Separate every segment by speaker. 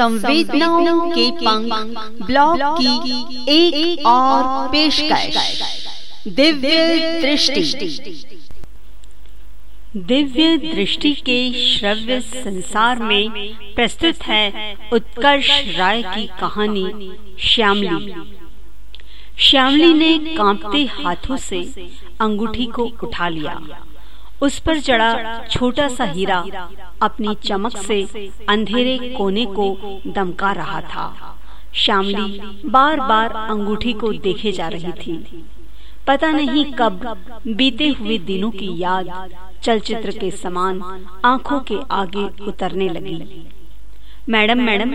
Speaker 1: संवेदनाओं के पंख ब्लॉग की एक, एक और पेशकश। दिव्य दृष्टि। दिव्य दृष्टि के श्रव्य संसार में प्रस्तुत है उत्कर्ष राय की कहानी श्यामली। श्यामली ने कांपते हाथों से अंगूठी को उठा लिया। उस पर चढ़ा छोटा सा हीरा अपनी चमक से अंधेरे कोने को दमका रहा था। श्यामली बार बार अंगूठी को देखे जा रही थी। पता नहीं कब बीते हुए दिनों की याद चलचित्र के समान आँखों के आगे उतरने लगी। मैडम मैडम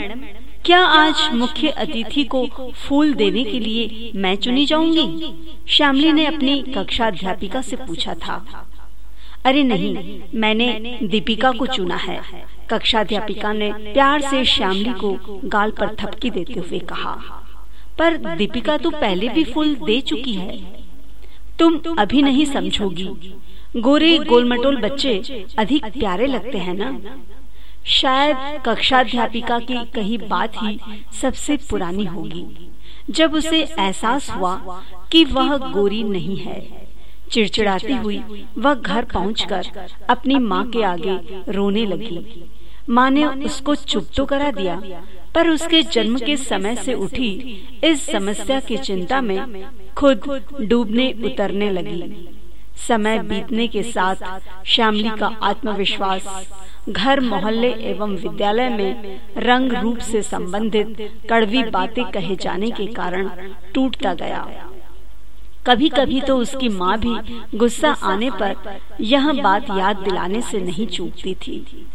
Speaker 1: क्या आज मुख्य अतिथि को फूल देने के लिए मैं चुनी जाऊँगी? श्यामली ने अपनी कक्षा अध्यापिका से पूछा था। अरे नहीं मैंने दीपिका को चुना है। कक्षाध्यापिका ने प्यार से श्यामली को गाल पर थपकी देते हुए कहा। पर दीपिका तो पहले भी फूल दे चुकी है। तुम अभी नहीं समझोगी। गोरे गोलमटोल बच्चे अधिक प्यारे लगते हैं ना? शायद कक्षाध्यापिका की कही बात ही सबसे पुरानी होगी। जब उसे एहसास हुआ कि वह गोरी नहीं है। चिड़चिड़ाती हुई वह घर पहुंचकर अपनी माँ के आगे रोने लगी। माँ ने उसको चुप तो करा दिया, पर उसके जन्म के समय से उठी इस समस्या की चिंता में खुद डूबने उतरने लगी। समय बीतने के साथ श्यामली का आत्मविश्वास घर, मोहल्ले एवं विद्यालय में रंग रूप से संबंधित कड़वी बातें कहे जाने के कारण टूटता गया। कभी कभी तो उसकी माँ भी गुस्सा आने पर यह बात याद दिलाने से नहीं चूकती थी।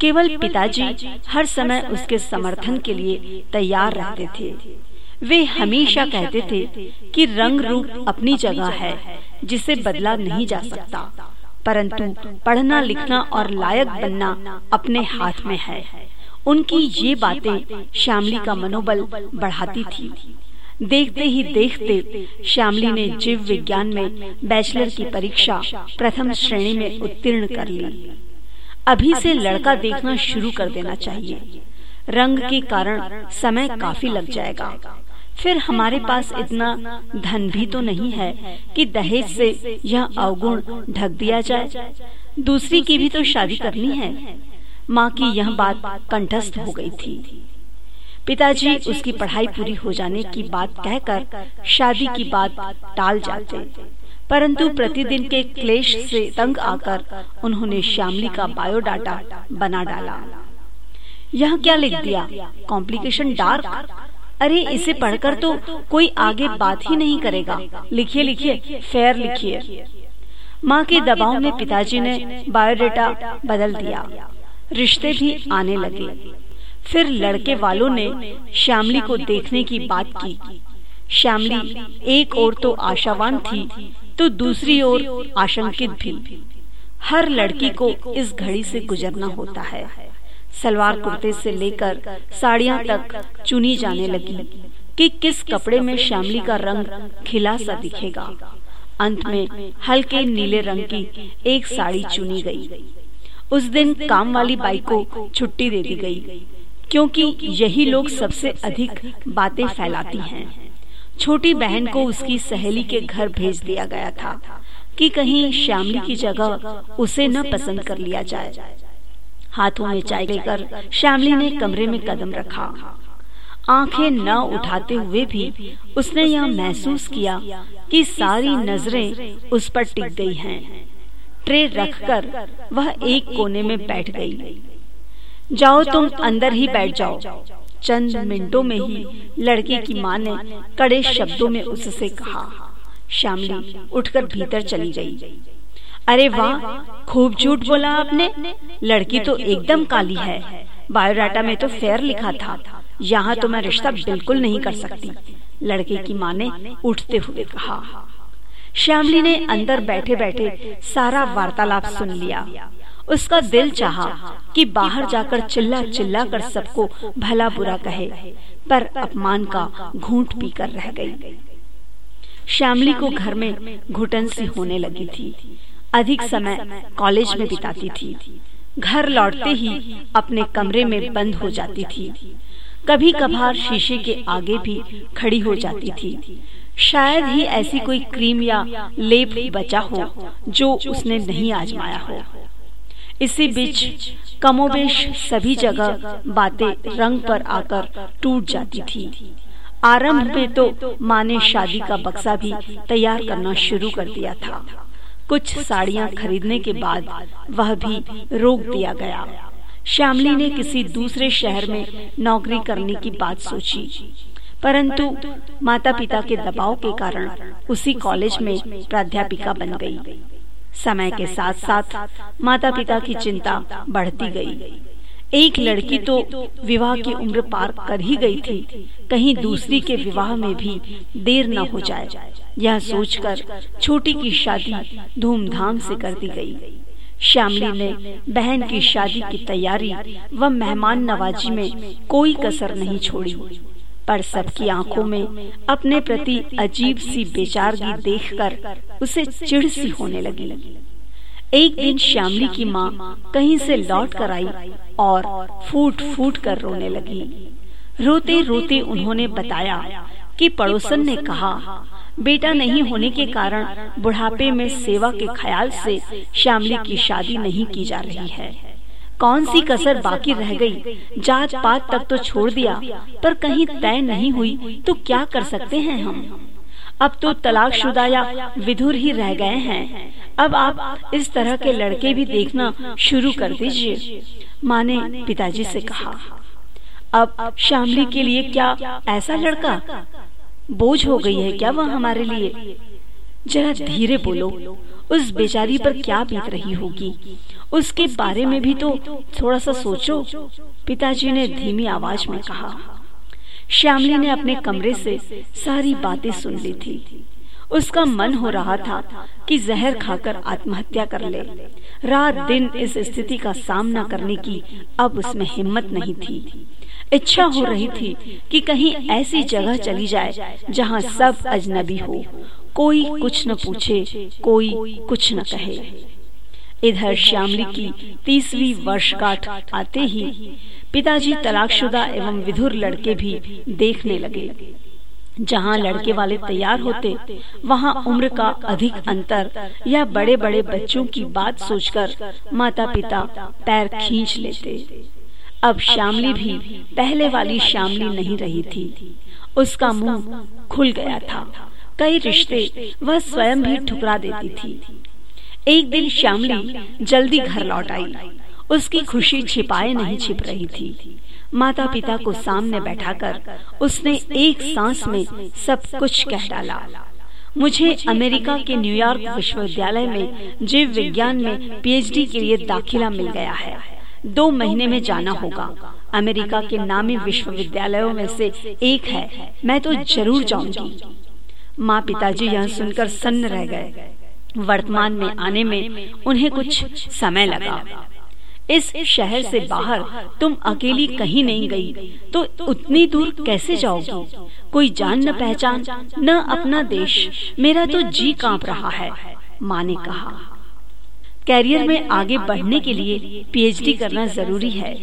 Speaker 1: केवल पिताजी हर समय उसके समर्थन के लिए तैयार रहते थे। वे हमेशा कहते थे कि रंग रूप अपनी जगह है जिसे बदला नहीं जा सकता। परंतु पढ़ना लिखना और लायक बनना अपने हाथ में है। उनकी ये बातें श्यामली का मनोबल बढ़ाती थी। देखते ही देखते श्यामली ने जीव विज्ञान में बैचलर की परीक्षा प्रथम श्रेणी में उत्तीर्ण कर ली। अभी से लड़का देखना शुरू कर देना चाहिए। रंग के कारण समय काफ़ी लग जाएगा। फिर हमारे पास इतना धन भी तो नहीं है कि दहेज से यह अवगुण ढक दिया जाए। दूसरी की भी तो शादी करनी है। माँ की यह बात कंठस्थ हो गई थी। पिताजी उसकी पढ़ाई पूरी हो जाने की बात कहकर शादी की बात टाल जाते। परंतु प्रतिदिन के क्लेश से तंग आकर उन्होंने श्यामली का बायोडाटा बना डाला। यह क्या लिख दिया? कॉम्प्लिकेशन डार्क अरे इसे पढ़कर तो कोई आगे बात ही नहीं करेगा। लिखिए लिखिए फेयर लिखिए। माँ के दबाव में पिताजी ने बायोडाटा बदल दिया। रिश्ते भी आने लगे। फिर लड़के वालों ने श्यामली को देखने की बात की श्यामली एक ओर तो आशावान थी तो दूसरी ओर आशंकित भी। हर लड़की को इस घड़ी से गुजरना होता है। सलवार कुर्ते से लेकर साड़ियाँ तक चुनी जाने लगी कि किस कपड़े में श्यामली का रंग खिला सा दिखेगा। अंत में हल्के नीले रंग की एक साड़ी चुनी गई। उस दिन काम वाली बाई को छुट्टी दे दी गई। क्योंकि यही लोग सबसे अधिक बातें फैलाती हैं। छोटी बहन को उसकी सहेली के घर भेज दिया गया था कि कहीं श्यामली की जगह उसे न पसंद कर लिया जाए। हाथों में चाय लेकर श्यामली ने कमरे में कदम रखा। आँखें न उठाते हुए भी उसने यह महसूस किया कि सारी नज़रें उस पर टिक गई हैं। ट्रे रखकर वह एक कोने में बैठ गई। जाओ तुम अंदर ही बैठ जाओ। चंद मिनटों में ही लड़के की माँ ने कड़े शब्दों में उससे कहा श्यामली उठकर भीतर चली गई। अरे वाह खूब झूठ बोला आपने। लड़की तो एकदम काली है। बायोडाटा में तो फेयर लिखा था। यहाँ तो मैं रिश्ता बिल्कुल नहीं कर सकती। लड़के की माँ ने उठते हुए कहा। श्यामली ने अंदर बैठे बैठे सारा वार्तालाप सुन लिया। उसका दिल चाहा कि बाहर जाकर चिल्ला चिल्ला कर सबको भला बुरा कहे पर अपमान का घूंट पीकर रह गई। श्यामली को घर में घुटन सी होने लगी थी। अधिक समय कॉलेज में बिताती थी। घर लौटते ही अपने कमरे में बंद हो जाती थी। कभी कभार शीशे के आगे भी खड़ी हो जाती थी। शायद ही ऐसी कोई क्रीम या लेप बचा हो जो उसने नहीं आजमाया हो। इसी बीच कमोबेश सभी जगह बातें रंग पर आकर टूट जाती थी। आरंभ में तो माँ ने शादी का बक्सा भी तैयार करना शुरू कर दिया था। कुछ साड़ियाँ खरीदने के बाद वह भी रोक दिया गया। श्यामली ने किसी दूसरे शहर में नौकरी करने की बात सोची। परंतु माता पिता के दबाव के कारण उसी कॉलेज में प्राध्यापिका बन गई। समय के साथ साथ माता पिता की चिंता बढ़ती गई। एक लड़की तो विवाह की उम्र पार कर ही गई थी। कहीं दूसरी के विवाह में भी देर न हो जाए। यह सोचकर छोटी की शादी धूमधाम से कर दी गई। श्यामली ने बहन की शादी की तैयारी व मेहमान नवाजी में कोई कसर नहीं छोड़ी। पर सबकी आँखों में अपने प्रति अजीब सी बेचारगी देखकर उसे चिढ़ सी होने लगी। एक दिन श्यामली की माँ कहीं से लौट कर आई और फूट फूट कर रोने लगी। रोते रोते उन्होंने बताया कि पड़ोसन ने कहा बेटा नहीं होने के कारण बुढ़ापे में सेवा के ख्याल से श्यामली की शादी नहीं की जा रही है। कौन सी कसर बाकी रह गई? जात पात तक तो छोड़ दिया पर कहीं तय नहीं हुई तो क्या कर सकते हैं हम? अब तो तलाकशुदा या विधुर ही रह गए हैं। अब आप इस तरह के लड़के भी देखना शुरू कर दीजिए माँ ने पिताजी से कहा। अब श्यामली के लिए क्या ऐसा लड़का? बोझ हो गई है क्या वह हमारे लिए? जरा धीरे बोलो, उस बेचारी पर क्या बीत रही होगी? उसके बारे में भी तो थोड़ा सा सोचो, पिताजी ने धीमी आवाज़ में कहा। श्यामली ने अपने कमरे से सारी बातें सुन ली थी। उसका मन हो रहा था कि जहर खाकर आत्महत्या कर ले। रात दिन इस स्थिति का सामना करने की अब उसमें हिम्मत नहीं थी। इच्छा हो रही थी कि कहीं ऐसी जगह चली जाए जहाँ सब अजनबी हो। कोई कुछ न पूछे, कोई कुछ न कहे। इधर श्यामली की तीसरी वर्षगांठ आते ही पिताजी तलाकशुदा एवं विधुर लड़के भी देखने लगे। जहाँ लड़के वाले तैयार होते, वहाँ उम्र का अधिक अंतर या बड़े बड़े बच्चों की बात सोचकर माता पिता पैर खींच लेते। अब श्यामली भी पहले वाली श्यामली नहीं रही थी। उसका मुँह खुल गया था। कई रिश्ते वह स्वयं भी ठुकरा देती थी। एक दिन श्यामली जल्दी घर लौट आई। उसकी खुशी छिपाए नहीं छिप रही थी। माता पिता को सामने बैठाकर उसने एक सांस में सब कुछ कह डाला। मुझे अमेरिका के न्यूयॉर्क विश्वविद्यालय में जीव विज्ञान में पीएचडी के लिए दाखिला मिल गया है। दो महीने में जाना होगा। अमेरिका के नामी विश्वविद्यालयों में से एक है। मैं तो ज़रूर जाऊँगी। माँ पिताजी यह सुनकर सन्न रह गए। वर्तमान में आने में उन्हें कुछ समय लगा। इस शहर से बाहर तुम अकेली कहीं नहीं गई तो उतनी दूर कैसे जाओगी? कोई जान न पहचान, न अपना देश। मेरा तो जी काँप रहा है, माँ ने कहा। कैरियर में आगे बढ़ने के लिए पीएचडी करना ज़रूरी है।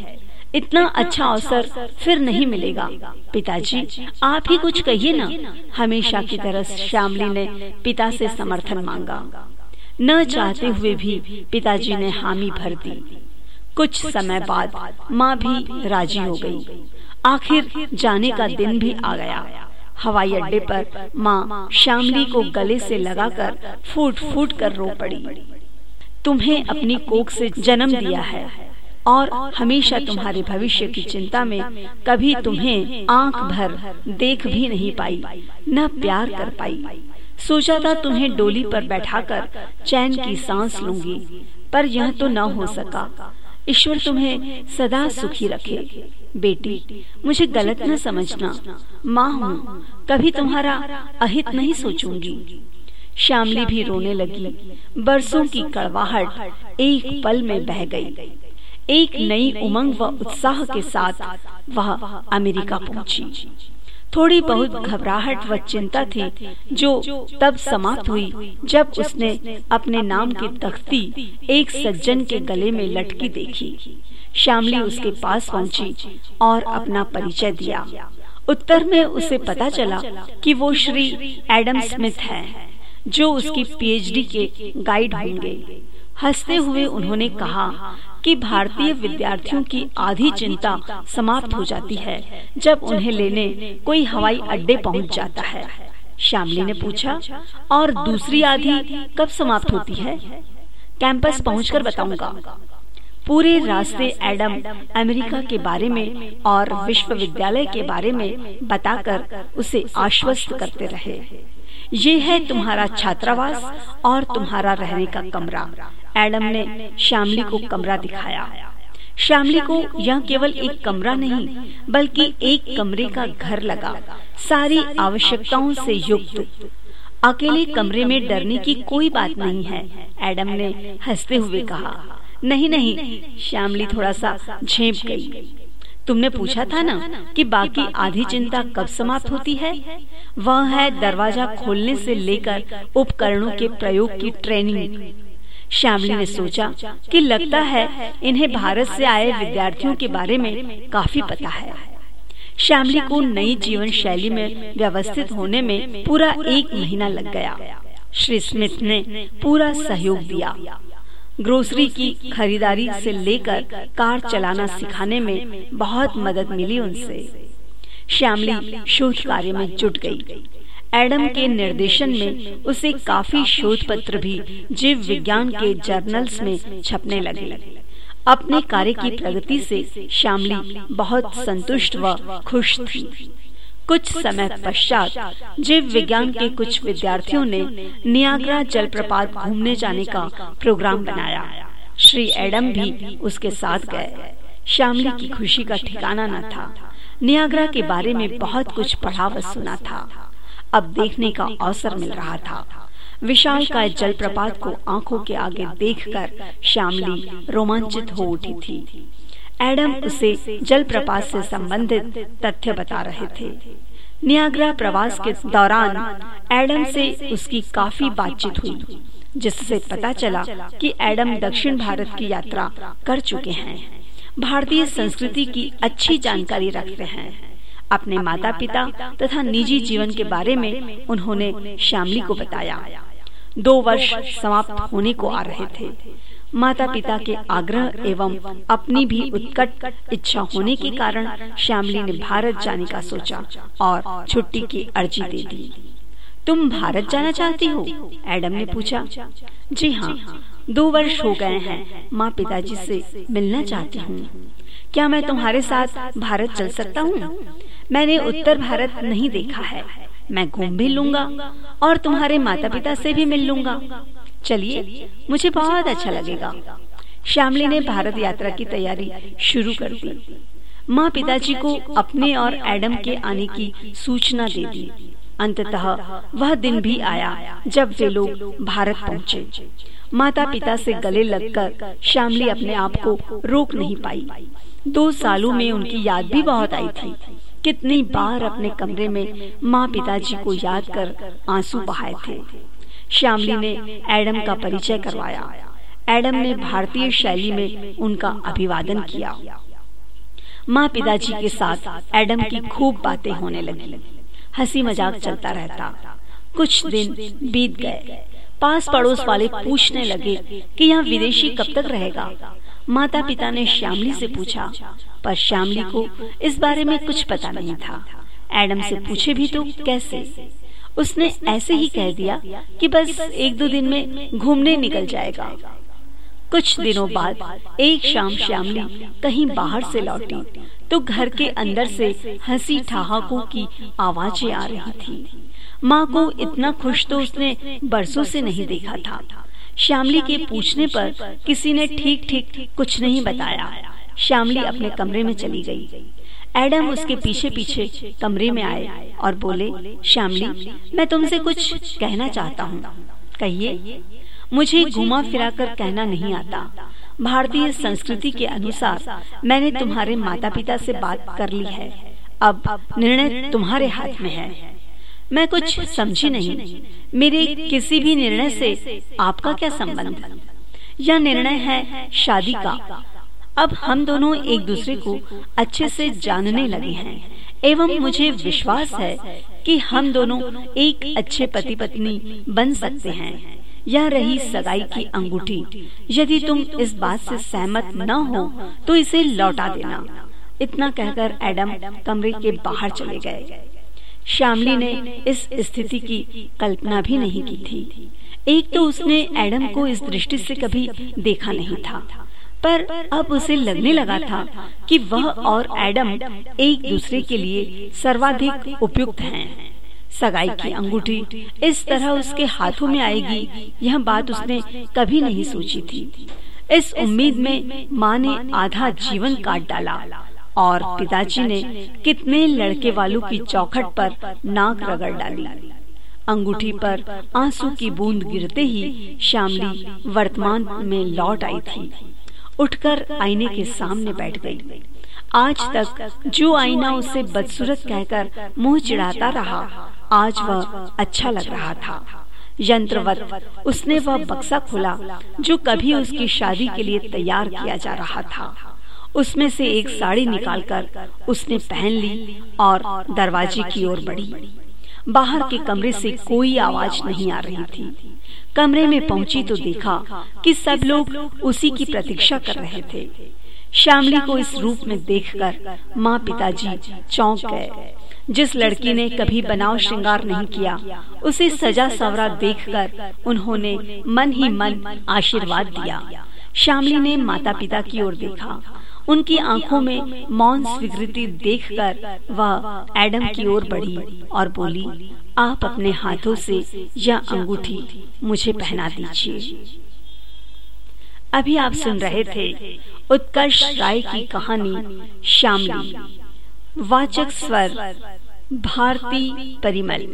Speaker 1: इतना अच्छा अवसर फिर नहीं मिलेगा। पिताजी आप ही कुछ कहिए ना। हमेशा की तरह श्यामली ने पिता से समर्थन मांगा। न चाहते हुए भी पिताजी ने हामी भर दी। कुछ समय बाद माँ भी राज़ी हो गई। आखिर जाने का दिन भी आ गया। हवाई अड्डे पर माँ श्यामली को गले से लगाकर फूट फूट कर रो पड़ी। तुम्हें अपनी कोख से जन्म दिया है। और हमेशा तुम्हारे भविष्य की चिंता में कभी तुम्हें आँख भर देख भी नहीं पाई न प्यार कर पाई। सोचा था तुम्हें डोली पर बैठाकर चैन की सांस लूँगी पर यह तो न हो सका। ईश्वर तुम्हें सदा सुखी रखे। बेटी मुझे गलत न समझना। माँ हूँ। कभी तुम्हारा अहित नहीं सोचूँगी। श्यामली भी रोने लगी। बरसों की कड़वाहट एक पल में बह गई। एक नई उमंग व उत्साह के साथ वह अमेरिका पहुँची। थोड़ी बहुत घबराहट व चिंता थी जो तब समाप्त हुई जब उसने अपने नाम की तख्ती एक सज्जन के गले में लटकी देखी। श्यामली उसके पास पहुँची और अपना परिचय दिया। उत्तर में उसे पता चला कि वो श्री एडम स्मिथ है। जो उसकी पीएचडी के गाइड होंगे। हँसते हुए उन्होंने कहा कि भारतीय विद्यार्थियों की आधी चिंता समाप्त हो जाती है जब उन्हें लेने कोई हवाई अड्डे पहुँच जाता है। श्यामली ने पूछा, और दूसरी आधी कब समाप्त होती है? कैंपस पहुंचकर बताऊँगा। पूरे रास्ते एडम अमेरिका के बारे में और विश्वविद्यालय के बारे में बताकर उसे आश्वस्त करते रहे। ये है तुम्हारा छात्रावास और तुम्हारा रहने का कमरा। एडम ने श्यामली को कमरा दिखाया। श्यामली को यह केवल एक कमरा नहीं, बल्कि एक कमरे का घर लगा। सारी आवश्यकताओं से युक्त। अकेले कमरे में डरने की कोई बात नहीं है, एडम ने हँसते हुए कहा। नहीं नहीं, श्यामली थोड़ा सा झेप गई। तुमने पूछा था ना कि बाकी आधी चिंता कब समाप्त होती है? वह है दरवाज़ा खोलने से लेकर उपकरणों के प्रयोग की ट्रेनिंग श्यामली ने सोचा कि लगता है इन्हें भारत से आए विद्यार्थियों के बारे में काफ़ी पता है। श्यामली को नई जीवन शैली में व्यवस्थित होने में पूरा एक महीना लग गया। श्री स्मिथ ने पूरा सहयोग दिया। ग्रोसरी की खरीदारी से लेकर कार चलाना सिखाने में बहुत मदद मिली उनसे। श्यामली शोध कार्य में जुट गई। एडम के निर्देशन में उसे काफ़ी शोध पत्र भी जीव विज्ञान के जर्नल्स में छपने लगे। अपने कार्य की प्रगति से श्यामली बहुत संतुष्ट व खुश थी। कुछ समय पश्चात जीव विज्ञान के कुछ विद्यार्थियों ने नियाग्रा जलप्रपात घूमने जाने का प्रोग्राम बनाया। श्री एडम भी उसके साथ गए। श्यामली की खुशी का ठिकाना न था। नियाग्रा के बारे में बहुत कुछ पढ़ा व सुना था। अब देखने का अवसर मिल रहा था। विशाल का जलप्रपात को आँखों के आगे देखकर श्यामली रोमांचित हो उठी थी। एडम उसे जलप्रपात से संबंधित तथ्य बता रहे थे। नियाग्रा प्रवास के दौरान एडम से उसकी काफ़ी बातचीत हुई जिससे पता चला कि एडम दक्षिण भारत की यात्रा कर चुके हैं। भारतीय संस्कृति की अच्छी जानकारी रखते हैं। अपने माता पिता तथा निजी जीवन के बारे में उन्होंने श्यामली को बताया। दो वर्ष समाप्त होने को आ रहे थे। माता पिता के आग्रह एवं अपनी भी उत्कट इच्छा होने के कारण श्यामली ने भारत जाने का सोचा और छुट्टी की अर्जी दे दी। तुम भारत जाना चाहती हो? एडम ने पूछा। जी हाँ दो वर्ष हो गए हैं, माँ पिताजी से मिलना चाहती हूँ। क्या मैं तुम्हारे साथ भारत चल सकता हूँ? मैंने उत्तर भारत नहीं देखा है। मैं घूम भी लूँगा और तुम्हारे माता पिता से भी मिल लूँगा। चलिए, मुझे बहुत अच्छा लगेगा। श्यामली ने भारत यात्रा की तैयारी शुरू कर दी। माँ पिताजी को अपने और एडम के आने की सूचना दे दी। अंततः वह दिन भी आया जब वे लोग भारत पहुँचे। माता पिता से गले लगकर श्यामली अपने आप को रोक नहीं पाई। दो सालों में उनकी याद भी बहुत आई थी। कितनी बार अपने कमरे में माँ पिताजी को याद कर आँसू बहाए थे। श्यामली ने एडम का परिचय करवाया। एडम ने भारतीय शैली में उनका अभिवादन किया। माँ पिताजी के साथ एडम की खूब बातें होने लगी। हँसी मज़ाक चलता रहता। कुछ दिन बीत गए। पास पड़ोस वाले पूछने लगे कि यह विदेशी कब तक रहेगा। माता पिता ने श्यामली से पूछा पर श्यामली को इस बारे में कुछ पता नहीं था। एडम से पूछे भी तो कैसे? उसने ऐसे ही कह दिया कि बस एक दो दिन में घूमने निकल जाएगा। कुछ दिनों बाद एक शाम श्यामली कहीं बाहर से लौटी। तो घर के अंदर से हँसी ठहाकों की आवाज़ें आ रही थी। माँ को इतना खुश तो उसने बरसों से नहीं देखा था। श्यामली के पूछने पर किसी ने ठीक ठीक कुछ नहीं बताया। श्यामली अपने कमरे में चली गई। एडम उसके पीछे पीछे कमरे में आए और बोले, श्यामली, मैं तुमसे कुछ कहना चाहता हूँ। कहिए, मुझे घुमा फिरा कर कहना नहीं आता। भारतीय संस्कृति के अनुसार मैंने तुम्हारे माता पिता से बात कर ली है। अब निर्णय तुम्हारे हाथ में है। मैं कुछ समझी नहीं। मेरे किसी भी निर्णय से आपका क्या संबंध? यह निर्णय है शादी का। अब हम दोनों एक दूसरे को अच्छे से जानने लगे हैं। एवं मुझे विश्वास है कि हम दोनों एक अच्छे पति पत्नी बन सकते हैं। यह रही सगाई की अंगूठी। यदि तुम इस बात से सहमत न हो तो इसे लौटा देना। इतना कहकर एडम कमरे के बाहर चले गए। श्यामली ने इस स्थिति की कल्पना भी नहीं की थी। एक तो उसने एडम को इस दृष्टि से कभी देखा नहीं था। पर अब उसे लगने लगा था कि वह और एडम एक दूसरे के लिए सर्वाधिक उपयुक्त हैं। सगाई की अंगूठी इस तरह उसके हाथों में आएगी, यह बात उसने कभी नहीं सोची थी। इस उम्मीद में माँ ने आधा जीवन काट डाला और पिताजी ने कितने लड़के वालों की चौखट पर नाक रगड़ डाली। अंगूठी पर आँसू की बूंद गिरते ही शामली वर्तमान में लौट आई थी। उठकर आईने के सामने बैठ गई। आज तक जो आईना उसे बदसूरत कहकर मुँह चिढ़ाता रहा, आज वह अच्छा लग रहा था। यंत्रवत, उसने वह बक्सा खोला, जो कभी उसकी शादी के लिए तैयार किया जा रहा था। उसमें से एक साड़ी निकालकर उसने पहन ली और दरवाजे की ओर बढ़ी। बाहर के कमरे से कोई आवाज़ नहीं आ रही थी। कमरे में पहुँची तो देखा कि सब लोग उसी की प्रतीक्षा कर रहे थे। श्यामली को इस रूप में देखकर माँ पिताजी चौंक गए। जिस लड़की ने कभी बनाव श्रृंगार नहीं किया, उसे सजा सवरा देखकर उन्होंने मन ही मन आशीर्वाद दिया। श्यामली ने माता पिता की ओर देखा। उनकी आँखों में मौन स्वीकृति देखकर वह एडम की ओर बढ़ी और बोली आप अपने हाथों से यह अंगूठी मुझे पहना दीजिए। अभी आप सुन रहे थे उत्कर्ष राय की कहानी शामली। वाचक स्वर भारती परिमल।